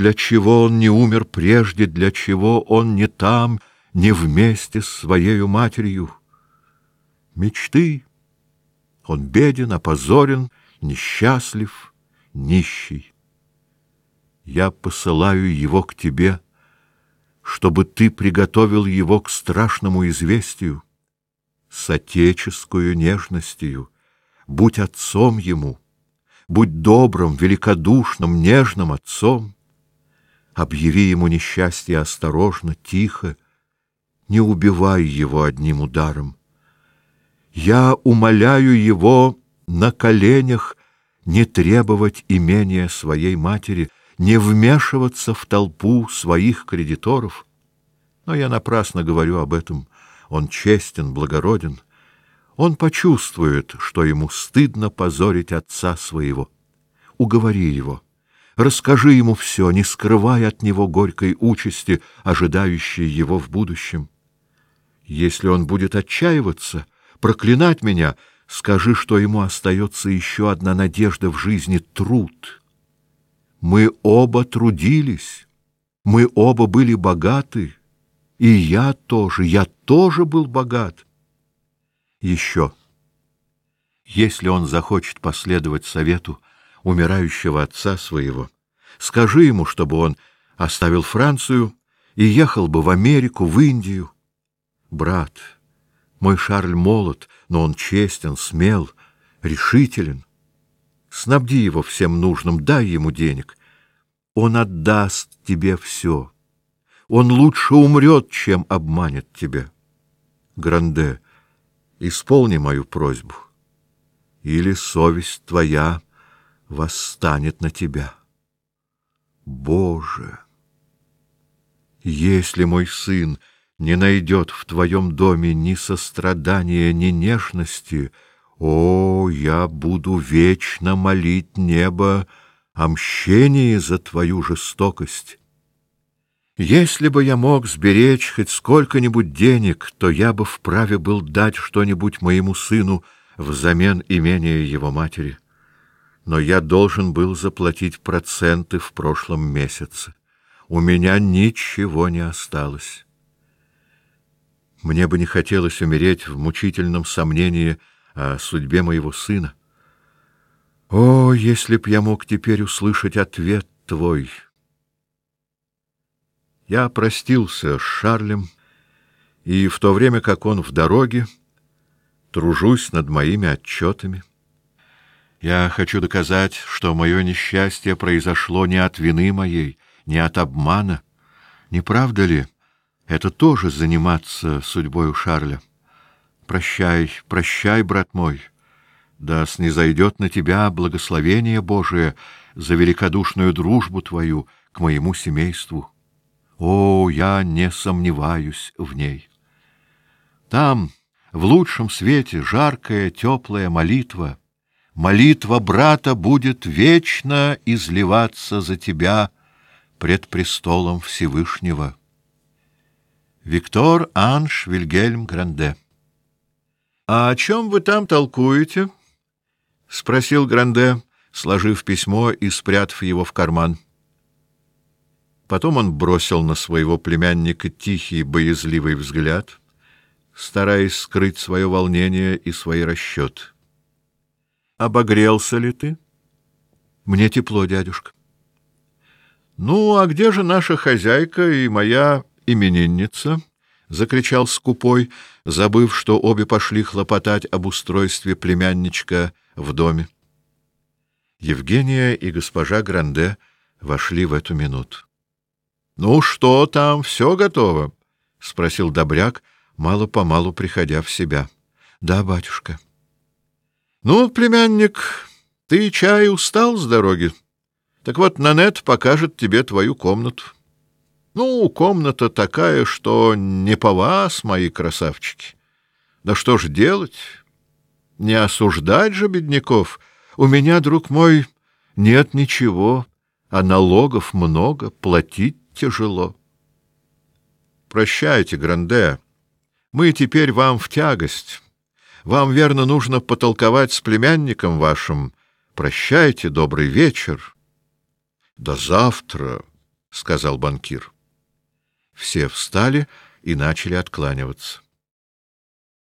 для чего он не умер прежде, для чего он не там, не вместе с своею матерью? Мечты. Он беден, опозорен, несчастлив, нищий. Я посылаю его к тебе, чтобы ты приготовил его к страшному известию, с отеческую нежностью, будь отцом ему, будь добрым, великодушным, нежным отцом. Объяви ему несчастье осторожно, тихо, не убивай его одним ударом. Я умоляю его на коленях не требовать имения своей матери, не вмешиваться в толпу своих кредиторов. Но я напрасно говорю об этом. Он честен, благороден. Он почувствует, что ему стыдно позорить отца своего. Уговори его. Расскажи ему все, не скрывай от него горькой участи, ожидающей его в будущем. Если он будет отчаиваться, проклинать меня, скажи, что ему остается еще одна надежда в жизни — труд. Мы оба трудились, мы оба были богаты, и я тоже, я тоже был богат. Еще. Если он захочет последовать совету умирающего отца своего, скажи ему, чтобы он оставил Францию и ехал бы в Америку, в Индию. Брат, мой Шарль молод, но он честен, смел, решителен. Снабди его всем нужным, дай ему денег. Он отдаст тебе все. Он лучше умрет, чем обманет тебя. Гранде, исполни мою просьбу, или совесть твоя восстанет на тебя. Боже! Если мой сын не найдет в твоем доме ни сострадания, ни нежности, о, я буду вечно молить небо о мщении за твою жестокость. Если бы я мог сберечь хоть сколько-нибудь денег, то я бы вправе был дать что-нибудь моему сыну взамен имения его матери. Но я должен был заплатить проценты в прошлом месяце. У меня ничего не осталось. Мне бы не хотелось умереть в мучительном сомнении о судьбе моего сына. О, если б я мог теперь услышать ответ твой! Я простился с Шарлем, и в то время, как он в дороге, тружусь над моими отчетами. Я хочу доказать, что мое несчастье произошло не от вины моей, не от обмана. Не правда ли? Это тоже заниматься судьбой Шарля. Прощай, прощай, брат мой. Да снизойдет на тебя благословение Божие за великодушную дружбу твою к моему семейству. О, я не сомневаюсь в ней. Там, в лучшем свете, жаркая, теплая молитва. Молитва брата будет вечно изливаться за тебя пред престолом Всевышнего. Виктор Анш Вильгельм Гранде «А о чем вы там толкуете?» — спросил Гранде, сложив письмо и спрятав его в карман. Потом он бросил на своего племянника тихий, боязливый взгляд, стараясь скрыть свое волнение и свои расчеты. «Обогрелся ли ты?» «Мне тепло, дядюшка». «Ну, а где же наша хозяйка и моя именинница?» — закричал скупой, забыв, что обе пошли хлопотать об устройстве племянничка в доме. Евгения и госпожа Гранде вошли в эту минуту. Ну что там, все готово? — спросил Добряк, мало-помалу приходя в себя. — Да, батюшка. — Ну, племянник, ты чай устал с дороги? Так вот, Нанет покажет тебе твою комнату. Ну, комната такая, что не по вас, мои красавчики. Да что ж делать? Не осуждать же бедняков. У меня, друг мой, нет ничего, а налогов много, платить тяжело. Прощайте, Гранде. Мы теперь вам в тягость. Вам, верно, нужно потолковать с племянником вашим. Прощайте, добрый вечер. До завтра. сказал банкир. Все встали и начали откланиваться.